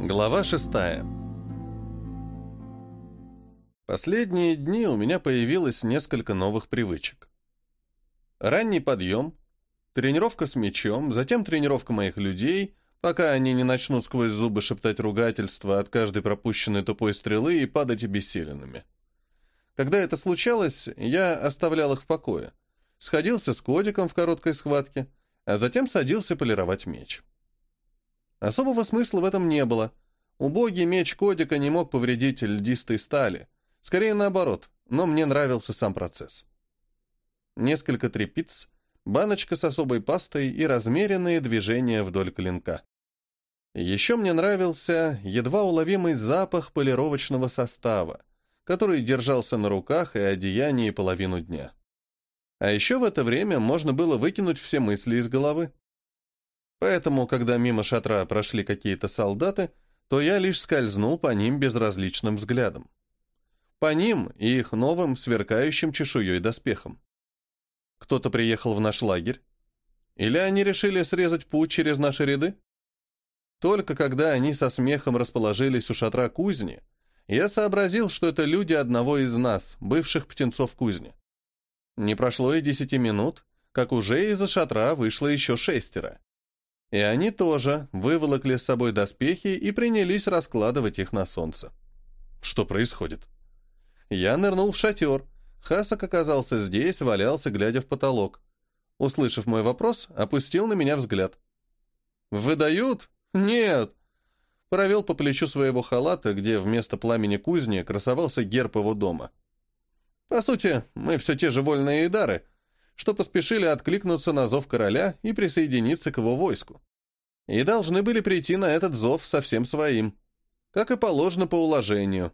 Глава шестая. Последние дни у меня появилось несколько новых привычек. Ранний подъем, тренировка с мячом, затем тренировка моих людей, пока они не начнут сквозь зубы шептать ругательства от каждой пропущенной тупой стрелы и падать обессиленными. Когда это случалось, я оставлял их в покое, сходился с Кодиком в короткой схватке, а затем садился полировать меч. Особого смысла в этом не было. Убогий меч Кодика не мог повредить льдистой стали. Скорее наоборот, но мне нравился сам процесс. Несколько трепиц, баночка с особой пастой и размеренные движения вдоль клинка. Еще мне нравился едва уловимый запах полировочного состава, который держался на руках и одеянии половину дня. А еще в это время можно было выкинуть все мысли из головы. Поэтому, когда мимо шатра прошли какие-то солдаты, то я лишь скользнул по ним безразличным взглядом. По ним и их новым, сверкающим чешуей доспехам. Кто-то приехал в наш лагерь? Или они решили срезать путь через наши ряды? Только когда они со смехом расположились у шатра кузни, я сообразил, что это люди одного из нас, бывших птенцов кузни. Не прошло и десяти минут, как уже из-за шатра вышло еще шестеро. И они тоже выволокли с собой доспехи и принялись раскладывать их на солнце. Что происходит? Я нырнул в шатер. Хасак оказался здесь, валялся, глядя в потолок. Услышав мой вопрос, опустил на меня взгляд. «Выдают? Нет!» Провел по плечу своего халата, где вместо пламени кузни красовался герб его дома. «По сути, мы все те же вольные идары, что поспешили откликнуться на зов короля и присоединиться к его войску. И должны были прийти на этот зов совсем своим, как и положено по уложению.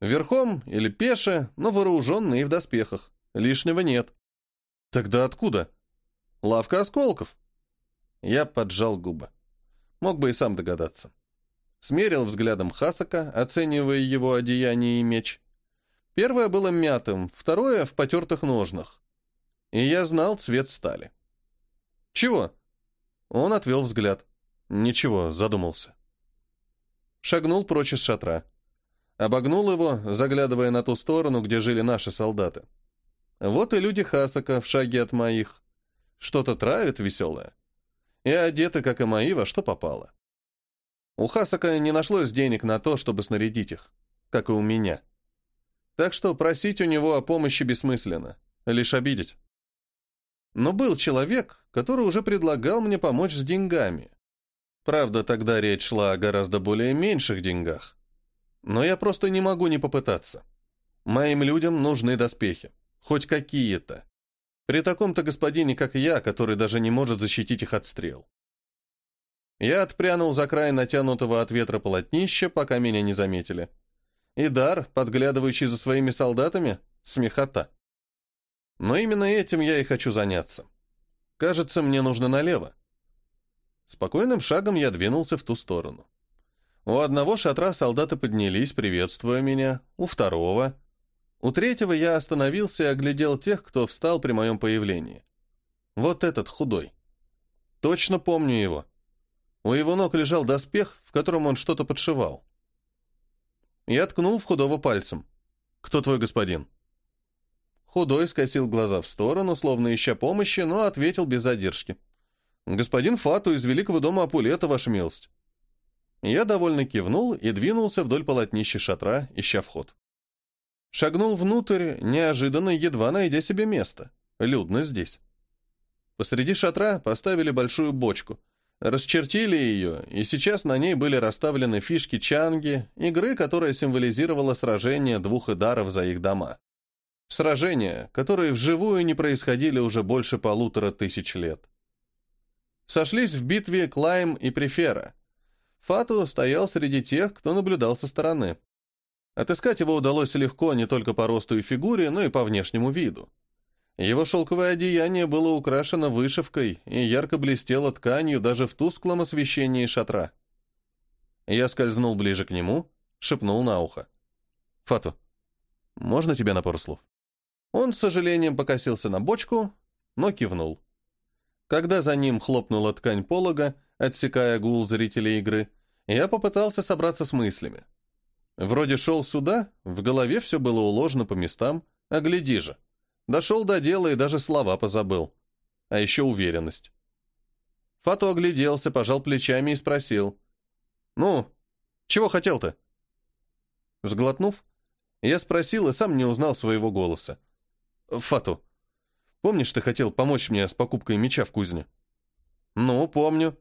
Верхом или пеше, но вооруженные в доспехах. Лишнего нет. Тогда откуда? Лавка осколков. Я поджал губы. Мог бы и сам догадаться. Смерил взглядом Хасака, оценивая его одеяние и меч. Первое было мятым, второе — в потертых ножнах и я знал цвет стали. «Чего?» Он отвел взгляд. «Ничего», задумался. Шагнул прочь из шатра. Обогнул его, заглядывая на ту сторону, где жили наши солдаты. Вот и люди Хасака в шаге от моих. Что-то травят веселое. И одеты, как и мои, во что попало. У Хасака не нашлось денег на то, чтобы снарядить их, как и у меня. Так что просить у него о помощи бессмысленно, лишь обидеть. Но был человек, который уже предлагал мне помочь с деньгами. Правда, тогда речь шла о гораздо более меньших деньгах. Но я просто не могу не попытаться. Моим людям нужны доспехи. Хоть какие-то. При таком-то господине, как я, который даже не может защитить их от стрел. Я отпрянул за край натянутого от ветра полотнища, пока меня не заметили. И дар, подглядывающий за своими солдатами, смехота. Но именно этим я и хочу заняться. Кажется, мне нужно налево. Спокойным шагом я двинулся в ту сторону. У одного шатра солдаты поднялись, приветствуя меня, у второго. У третьего я остановился и оглядел тех, кто встал при моем появлении. Вот этот худой. Точно помню его. У его ног лежал доспех, в котором он что-то подшивал. Я ткнул в худого пальцем. «Кто твой господин?» Худой скосил глаза в сторону, словно ища помощи, но ответил без задержки. «Господин Фату из Великого дома Апулета, ваша милость». Я довольно кивнул и двинулся вдоль полотнища шатра, ища вход. Шагнул внутрь, неожиданно, едва найдя себе место. Людно здесь. Посреди шатра поставили большую бочку. Расчертили ее, и сейчас на ней были расставлены фишки чанги, игры, которая символизировала сражение двух идаров за их дома. Сражения, которые вживую не происходили уже больше полутора тысяч лет. Сошлись в битве Клайм и Префера. Фату стоял среди тех, кто наблюдал со стороны. Отыскать его удалось легко не только по росту и фигуре, но и по внешнему виду. Его шелковое одеяние было украшено вышивкой и ярко блестело тканью даже в тусклом освещении шатра. Я скользнул ближе к нему, шепнул на ухо. «Фату, можно тебе на пару слов?» Он с сожалением покосился на бочку, но кивнул. Когда за ним хлопнула ткань полога, отсекая гул зрителей игры, Я попытался собраться с мыслями. Вроде шел сюда, в голове все было уложено по местам, а гляди же. Дошел до дела и даже слова позабыл. А еще уверенность. Фату огляделся, пожал плечами и спросил. «Ну, чего хотел-то?» Сглотнув, я спросил и сам не узнал своего голоса. «Фату, помнишь, ты хотел помочь мне с покупкой меча в кузне?» «Ну, помню».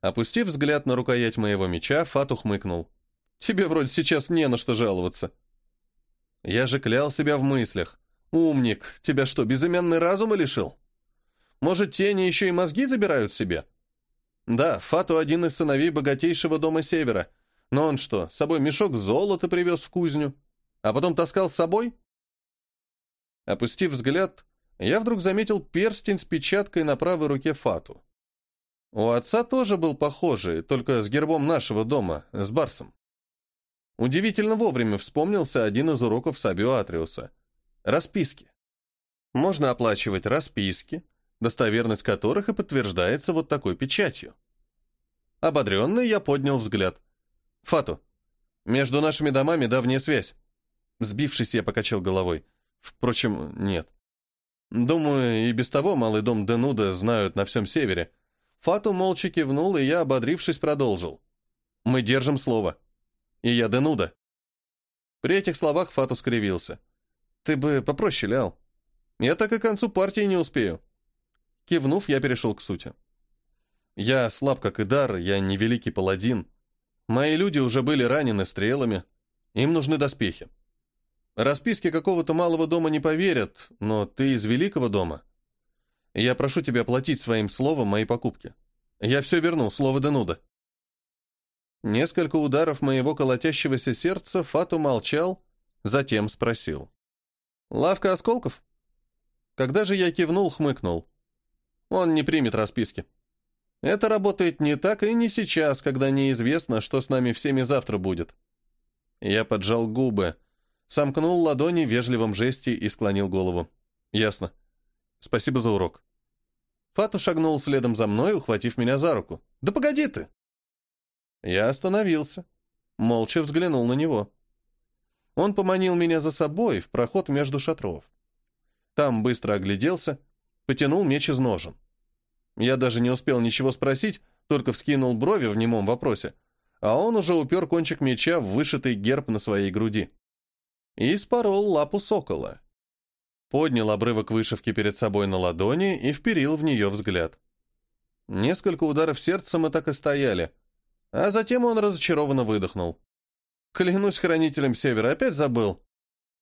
Опустив взгляд на рукоять моего меча, Фату хмыкнул. «Тебе вроде сейчас не на что жаловаться». Я же клял себя в мыслях. «Умник, тебя что, безымянный разума лишил? Может, тени еще и мозги забирают себе?» Да, Фату один из сыновей богатейшего дома Севера. Но он что, с собой мешок золота привез в кузню? А потом таскал с собой? Опустив взгляд, я вдруг заметил перстень с печаткой на правой руке Фату. У отца тоже был похожий, только с гербом нашего дома, с Барсом. Удивительно вовремя вспомнился один из уроков Сабио Атриуса. Расписки. Можно оплачивать расписки, достоверность которых и подтверждается вот такой печатью. Ободренный, я поднял взгляд. «Фату, между нашими домами давняя связь». Сбившись, я покачал головой. Впрочем, нет. Думаю, и без того малый дом Денуда знают на всем севере. Фату молча кивнул, и я, ободрившись, продолжил. «Мы держим слово. И я Денуда». При этих словах Фату скривился. «Ты бы попроще, Лял. Я так и к концу партии не успею». Кивнув, я перешел к сути. Я слаб, как и дар, я не великий паладин. Мои люди уже были ранены стрелами. Им нужны доспехи. Расписки какого-то малого дома не поверят, но ты из великого дома. Я прошу тебя платить своим словом мои покупки. Я все верну, слово Денуда. Несколько ударов моего колотящегося сердца Фату молчал, затем спросил. «Лавка осколков?» Когда же я кивнул, хмыкнул. Он не примет расписки. Это работает не так и не сейчас, когда неизвестно, что с нами всеми завтра будет. Я поджал губы, сомкнул ладони в вежливом жесте и склонил голову. Ясно. Спасибо за урок. Фату шагнул следом за мной, ухватив меня за руку. «Да погоди ты!» Я остановился, молча взглянул на него. Он поманил меня за собой в проход между шатров. Там быстро огляделся, потянул меч из ножен. Я даже не успел ничего спросить, только вскинул брови в немом вопросе, а он уже упер кончик меча в вышитый герб на своей груди. И спорол лапу сокола. Поднял обрывок вышивки перед собой на ладони и вперил в нее взгляд. Несколько ударов сердца мы так и стояли, а затем он разочарованно выдохнул. Клянусь хранителем Севера, опять забыл.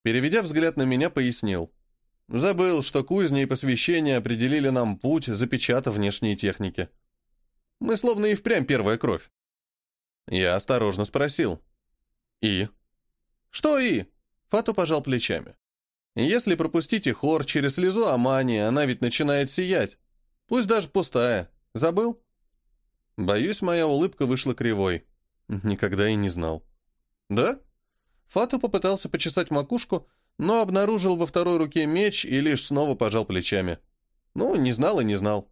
Переведя взгляд на меня, пояснил. Забыл, что кузни и посвящения определили нам путь, запечатав внешние техники. Мы словно и впрямь первая кровь. Я осторожно спросил. «И?» «Что «и?» Фату пожал плечами. «Если пропустите хор через слезу Амани, она ведь начинает сиять. Пусть даже пустая. Забыл?» Боюсь, моя улыбка вышла кривой. Никогда и не знал. «Да?» Фату попытался почесать макушку, но обнаружил во второй руке меч и лишь снова пожал плечами. Ну, не знал и не знал.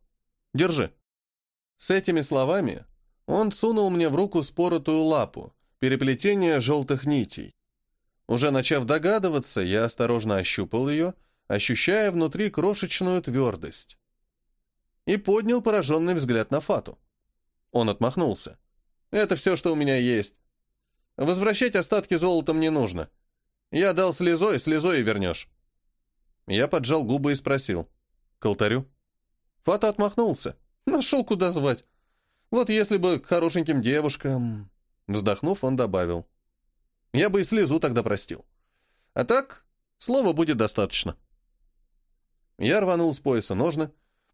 Держи. С этими словами он сунул мне в руку споротую лапу, переплетение желтых нитей. Уже начав догадываться, я осторожно ощупал ее, ощущая внутри крошечную твердость. И поднял пораженный взгляд на Фату. Он отмахнулся. «Это все, что у меня есть. Возвращать остатки золота мне нужно. Я дал слезой, слезой и вернешь. Я поджал губы и спросил. К алтарю? Фата отмахнулся. Нашел, куда звать. Вот если бы к хорошеньким девушкам... Вздохнув, он добавил. Я бы и слезу тогда простил. А так, слова будет достаточно. Я рванул с пояса ножны,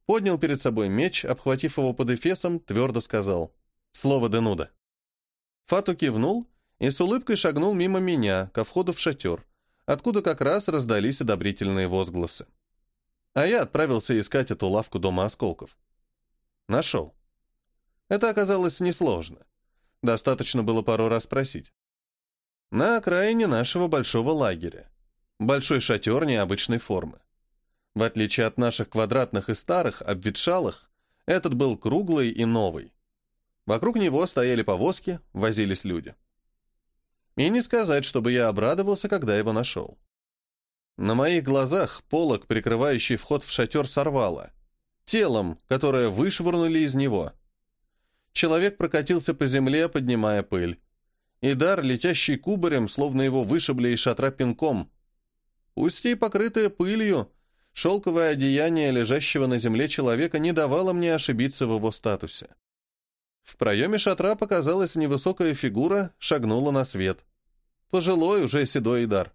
поднял перед собой меч, обхватив его под эфесом, твердо сказал. Слово Денуда. Фату кивнул и с улыбкой шагнул мимо меня, ко входу в шатер, откуда как раз раздались одобрительные возгласы. А я отправился искать эту лавку дома осколков. Нашел. Это оказалось несложно. Достаточно было пару раз спросить. На окраине нашего большого лагеря. Большой шатер необычной формы. В отличие от наших квадратных и старых, обветшалых, этот был круглый и новый. Вокруг него стояли повозки, возились люди. И не сказать, чтобы я обрадовался, когда его нашел. На моих глазах полог, прикрывающий вход в шатер, сорвало. Телом, которое вышвырнули из него. Человек прокатился по земле, поднимая пыль. Идар, летящий кубарем, словно его вышибли из шатра пинком. Пусть и покрытое пылью, шелковое одеяние лежащего на земле человека не давало мне ошибиться в его статусе. В проеме шатра показалась невысокая фигура, шагнула на свет. Пожилой, уже седой Идар.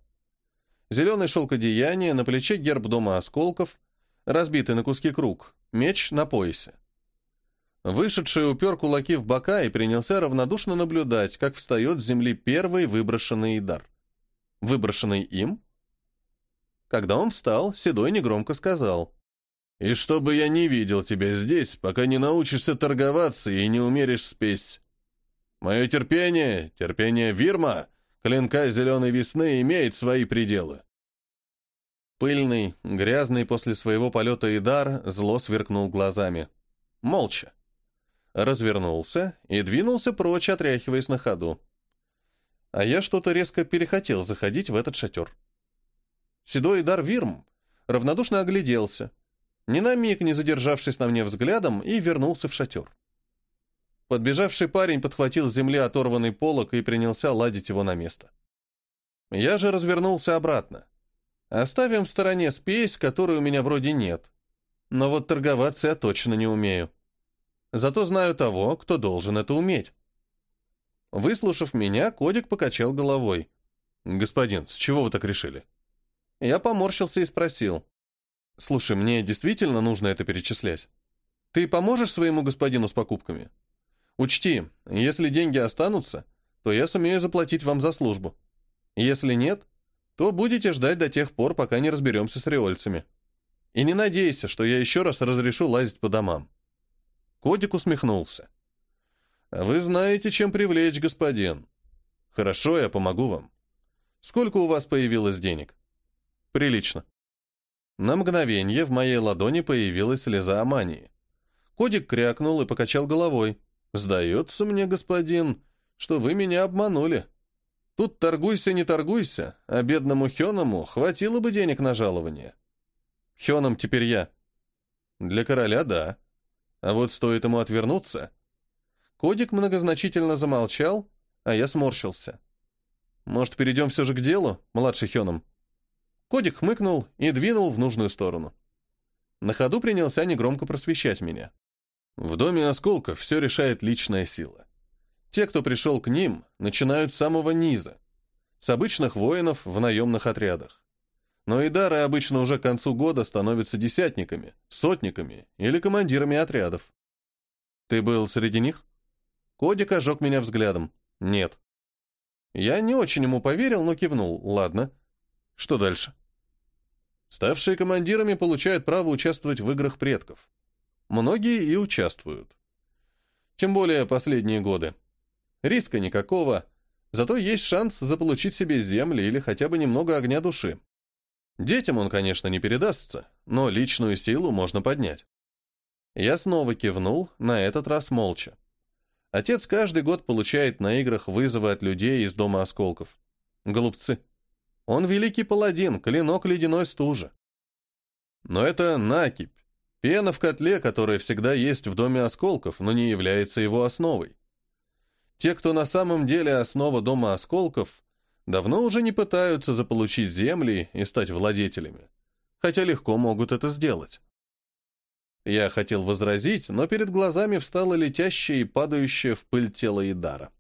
Зеленый шелк одеяния, на плече герб дома осколков, разбитый на куски круг, меч на поясе. Вышедший упер кулаки в бока и принялся равнодушно наблюдать, как встает с земли первый выброшенный Идар. Выброшенный им? Когда он встал, Седой негромко сказал. «И чтобы я не видел тебя здесь, пока не научишься торговаться и не умеришь спесь. Мое терпение, терпение Вирма, клинка зеленой весны, имеет свои пределы». Пыльный, грязный после своего полета Идар зло сверкнул глазами. Молча. Развернулся и двинулся прочь, отряхиваясь на ходу. А я что-то резко перехотел заходить в этот шатер. Седой Идар Вирм равнодушно огляделся, ни на миг не задержавшись на мне взглядом, и вернулся в шатер. Подбежавший парень подхватил с земли оторванный полок и принялся ладить его на место. Я же развернулся обратно. Оставим в стороне спесь, которой у меня вроде нет. Но вот торговаться я точно не умею. Зато знаю того, кто должен это уметь. Выслушав меня, Кодик покачал головой. «Господин, с чего вы так решили?» Я поморщился и спросил. «Слушай, мне действительно нужно это перечислять? Ты поможешь своему господину с покупками? Учти, если деньги останутся, то я сумею заплатить вам за службу. Если нет, то будете ждать до тех пор, пока не разберемся с риольцами. И не надейся, что я еще раз разрешу лазить по домам. Кодик усмехнулся. «А вы знаете, чем привлечь, господин. Хорошо, я помогу вам. Сколько у вас появилось денег?» «Прилично». На мгновение в моей ладони появилась слеза Амании. Кодик крякнул и покачал головой. «Сдается мне, господин, что вы меня обманули. Тут торгуйся, не торгуйся, а бедному Хёному хватило бы денег на жалование. Хёном теперь я. Для короля — да. А вот стоит ему отвернуться... Кодик многозначительно замолчал, а я сморщился. Может, перейдем все же к делу, младший Хёном? Кодик хмыкнул и двинул в нужную сторону. На ходу принялся негромко просвещать меня. В доме осколков все решает личная сила. Те, кто пришел к ним, начинают с самого низа, с обычных воинов в наемных отрядах. Но и дары обычно уже к концу года становятся десятниками, сотниками или командирами отрядов. Ты был среди них? Кодик ожег меня взглядом. Нет. Я не очень ему поверил, но кивнул. Ладно. Что дальше? Ставшие командирами получают право участвовать в играх предков. Многие и участвуют. Тем более последние годы. Риска никакого, зато есть шанс заполучить себе земли или хотя бы немного огня души. Детям он, конечно, не передастся, но личную силу можно поднять. Я снова кивнул, на этот раз молча. Отец каждый год получает на играх вызовы от людей из Дома Осколков. Голубцы. Он великий паладин, клинок ледяной стужи. Но это накипь, пена в котле, которая всегда есть в Доме Осколков, но не является его основой. Те, кто на самом деле основа Дома Осколков, давно уже не пытаются заполучить земли и стать владетелями, хотя легко могут это сделать. Я хотел возразить, но перед глазами встала летящая и падающая в пыль тело Идара.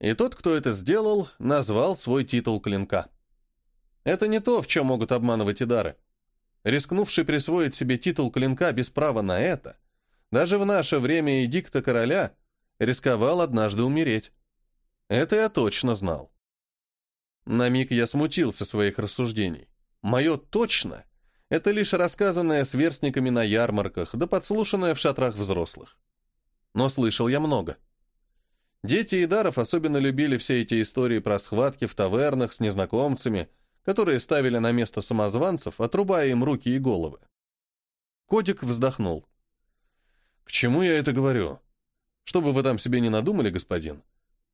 И тот, кто это сделал, назвал свой титул клинка. Это не то, в чем могут обманывать Идары. Рискнувший присвоить себе титул клинка без права на это, даже в наше время эдикта короля — рисковал однажды умереть. Это я точно знал. На миг я смутился своих рассуждений. Мое «точно» — это лишь рассказанное сверстниками на ярмарках, да подслушанное в шатрах взрослых. Но слышал я много. Дети Идаров особенно любили все эти истории про схватки в тавернах с незнакомцами, которые ставили на место самозванцев, отрубая им руки и головы. Кодик вздохнул. «К чему я это говорю? Что бы вы там себе не надумали, господин,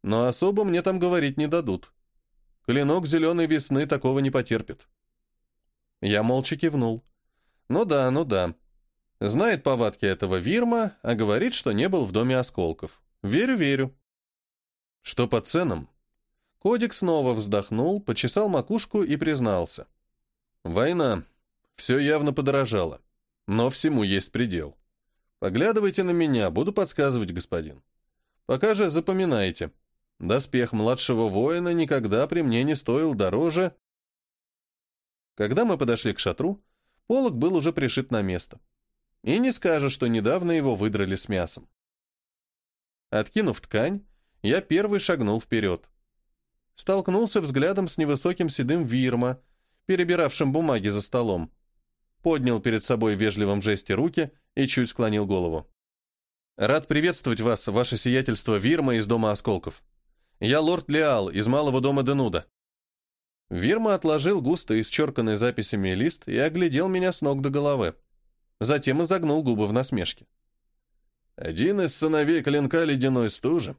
но особо мне там говорить не дадут. Клинок зеленой весны такого не потерпит. Я молча кивнул. Ну да, ну да. Знает повадки этого Вирма, а говорит, что не был в доме осколков. Верю, верю. Что по ценам? Кодик снова вздохнул, почесал макушку и признался. Война. Все явно подорожало. Но всему есть предел. Поглядывайте на меня, буду подсказывать, господин. Пока же запоминайте. Доспех младшего воина никогда при мне не стоил дороже. Когда мы подошли к шатру, полог был уже пришит на место. И не скажешь, что недавно его выдрали с мясом. Откинув ткань, я первый шагнул вперед. Столкнулся взглядом с невысоким седым Вирма, перебиравшим бумаги за столом. Поднял перед собой в вежливом жесте руки и чуть склонил голову. «Рад приветствовать вас, ваше сиятельство Вирма из Дома Осколков. Я лорд Леал из Малого дома Денуда». Вирма отложил густо исчерканный записями лист и оглядел меня с ног до головы. Затем изогнул губы в насмешке. «Один из сыновей клинка ледяной стужи.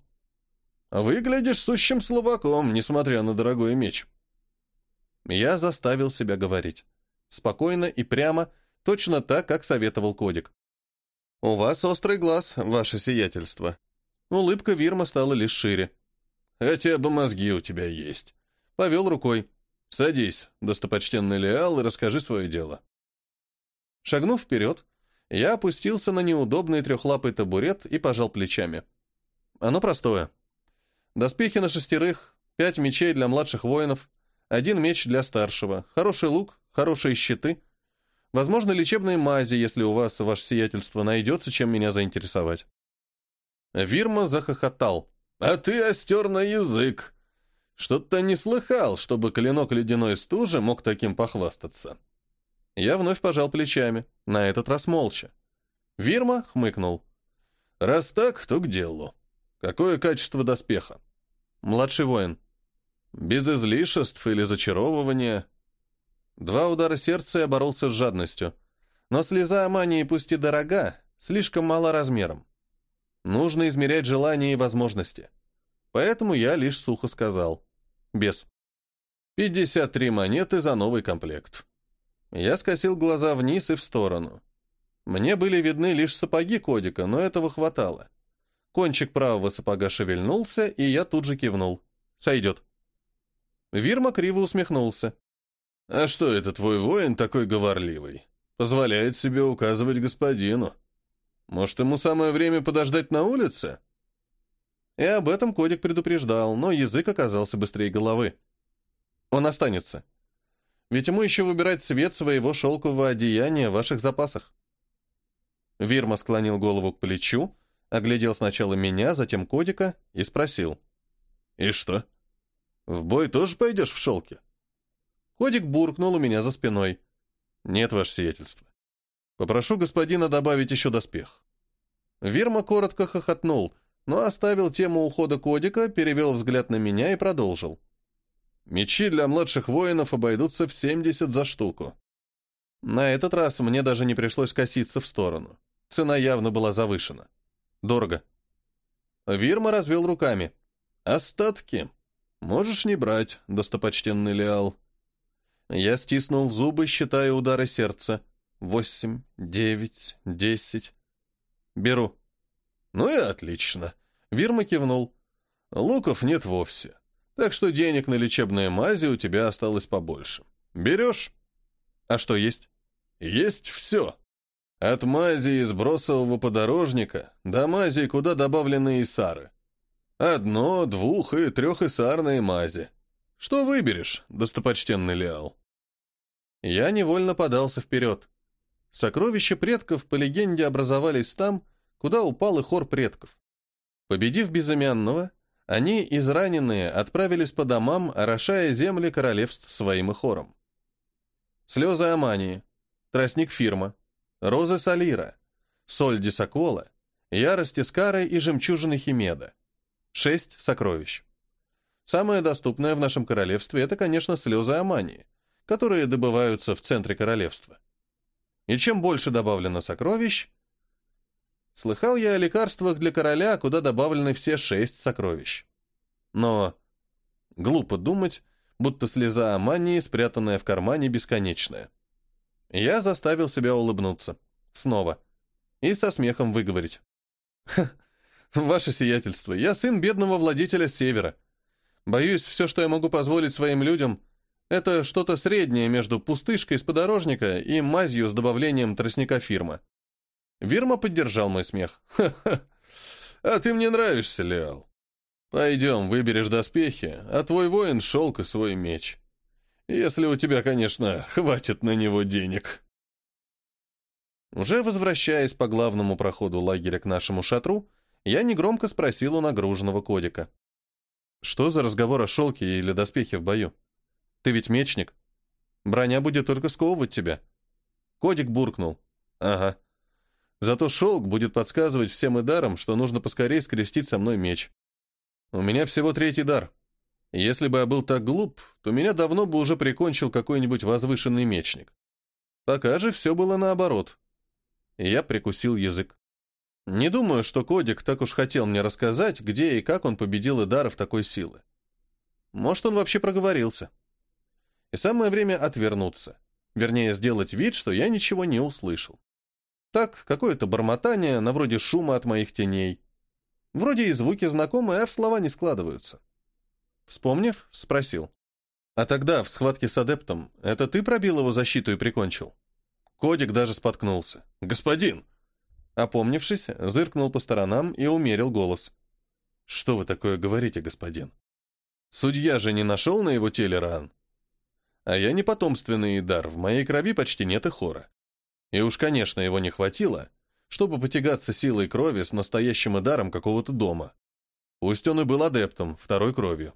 Выглядишь сущим слабаком, несмотря на дорогой меч». Я заставил себя говорить. Спокойно и прямо, точно так, как советовал Кодик. «У вас острый глаз, ваше сиятельство». Улыбка Вирма стала лишь шире. «Хотя бы мозги у тебя есть». Повел рукой. «Садись, достопочтенный Леал, и расскажи свое дело». Шагнув вперед, я опустился на неудобный трехлапый табурет и пожал плечами. Оно простое. Доспехи на шестерых, пять мечей для младших воинов, один меч для старшего, хороший лук, хорошие щиты. Возможно, лечебные мази, если у вас, ваше сиятельство, найдется, чем меня заинтересовать. Вирма захохотал. «А ты остер на язык! Что-то не слыхал, чтобы клинок ледяной стужи мог таким похвастаться». Я вновь пожал плечами, на этот раз молча. Вирма хмыкнул. «Раз так, то к делу. Какое качество доспеха?» «Младший воин». «Без излишеств или зачаровывания?» Два удара сердца я боролся с жадностью. Но слеза Амании пусть и дорога, слишком мало размером. Нужно измерять желания и возможности. Поэтому я лишь сухо сказал. Без. 53 монеты за новый комплект. Я скосил глаза вниз и в сторону. Мне были видны лишь сапоги Кодика, но этого хватало. Кончик правого сапога шевельнулся, и я тут же кивнул. «Сойдет». Вирма криво усмехнулся. «А что это твой воин такой говорливый? Позволяет себе указывать господину. Может, ему самое время подождать на улице?» И об этом Кодик предупреждал, но язык оказался быстрее головы. «Он останется», ведь ему еще выбирать цвет своего шелкового одеяния в ваших запасах. Вирма склонил голову к плечу, оглядел сначала меня, затем Кодика и спросил. «И что? В бой тоже пойдешь в шелке?» Кодик буркнул у меня за спиной. «Нет, ваше сиятельство. Попрошу господина добавить еще доспех». Вирма коротко хохотнул, но оставил тему ухода Кодика, перевел взгляд на меня и продолжил. Мечи для младших воинов обойдутся в 70 за штуку. На этот раз мне даже не пришлось коситься в сторону. Цена явно была завышена. Дорого. Вирма развел руками. «Остатки. Можешь не брать, достопочтенный Леал». Я стиснул зубы, считая удары сердца. Восемь, девять, десять. Беру. Ну и отлично. Вирма кивнул. Луков нет вовсе. Так что денег на лечебные мази у тебя осталось побольше. Берешь? А что есть? Есть все. От мази из бросового подорожника до мази, куда добавлены исары. Одно, двух и трехисарные мази. Что выберешь, достопочтенный Леал? Я невольно подался вперед. Сокровища предков по легенде образовались там, куда упал и хор предков. Победив безымянного, они, израненные, отправились по домам, орошая земли королевств своим хором. Слезы Амании, тростник Фирма, розы Салира, соль Дисакола, ярость Искары и жемчужины Химеда. Шесть сокровищ. Самое доступное в нашем королевстве – это, конечно, слезы Амании, которые добываются в центре королевства. И чем больше добавлено сокровищ, Слыхал я о лекарствах для короля, куда добавлены все шесть сокровищ. Но глупо думать, будто слеза Амании, спрятанная в кармане, бесконечная. Я заставил себя улыбнуться. Снова. И со смехом выговорить. «Ваше сиятельство, я сын бедного владетеля Севера. Боюсь, все, что я могу позволить своим людям, это что-то среднее между пустышкой из подорожника и мазью с добавлением тростника фирма». Вирма поддержал мой смех. «Ха-ха! А ты мне нравишься, Леал. Пойдем, выберешь доспехи, а твой воин — шелк и свой меч. Если у тебя, конечно, хватит на него денег». Уже возвращаясь по главному проходу лагеря к нашему шатру, я негромко спросил у нагруженного кодика. «Что за разговор о шелке или доспехе в бою? Ты ведь мечник. Броня будет только сковывать тебя». Кодик буркнул. «Ага. Зато шелк будет подсказывать всем и даром, что нужно поскорее скрестить со мной меч. У меня всего третий дар. Если бы я был так глуп, то меня давно бы уже прикончил какой-нибудь возвышенный мечник. Пока же все было наоборот. Я прикусил язык. Не думаю, что Кодик так уж хотел мне рассказать, где и как он победил Идаров такой силы. Может, он вообще проговорился. И самое время отвернуться. Вернее, сделать вид, что я ничего не услышал. Так, какое-то бормотание, на вроде шума от моих теней. Вроде и звуки знакомые, а в слова не складываются. Вспомнив, спросил. «А тогда, в схватке с адептом, это ты пробил его защиту и прикончил?» Кодик даже споткнулся. «Господин!» Опомнившись, зыркнул по сторонам и умерил голос. «Что вы такое говорите, господин? Судья же не нашел на его теле ран. А я не потомственный дар, в моей крови почти нет и хора. И уж, конечно, его не хватило, чтобы потягаться силой крови с настоящим идаром какого-то дома. Пусть он и был адептом, второй кровью.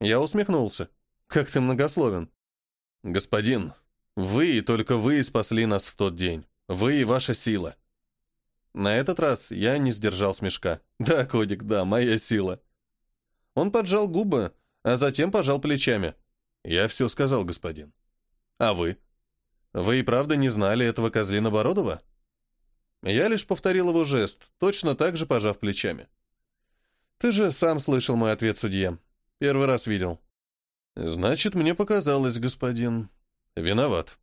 Я усмехнулся. «Как ты многословен». «Господин, вы и только вы спасли нас в тот день. Вы и ваша сила». На этот раз я не сдержал смешка. «Да, Кодик, да, моя сила». Он поджал губы, а затем пожал плечами. «Я все сказал, господин». «А вы? Вы и правда не знали этого козлина Бородова?» Я лишь повторил его жест, точно так же пожав плечами. «Ты же сам слышал мой ответ судье. Первый раз видел». «Значит, мне показалось, господин. Виноват».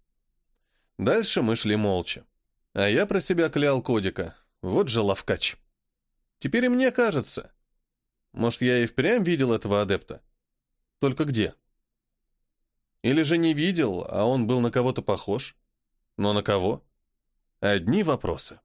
Дальше мы шли молча. А я про себя клял Кодика. Вот же ловкач. Теперь и мне кажется. Может, я и впрямь видел этого адепта? Только где? Или же не видел, а он был на кого-то похож? Но на кого? Одни вопросы.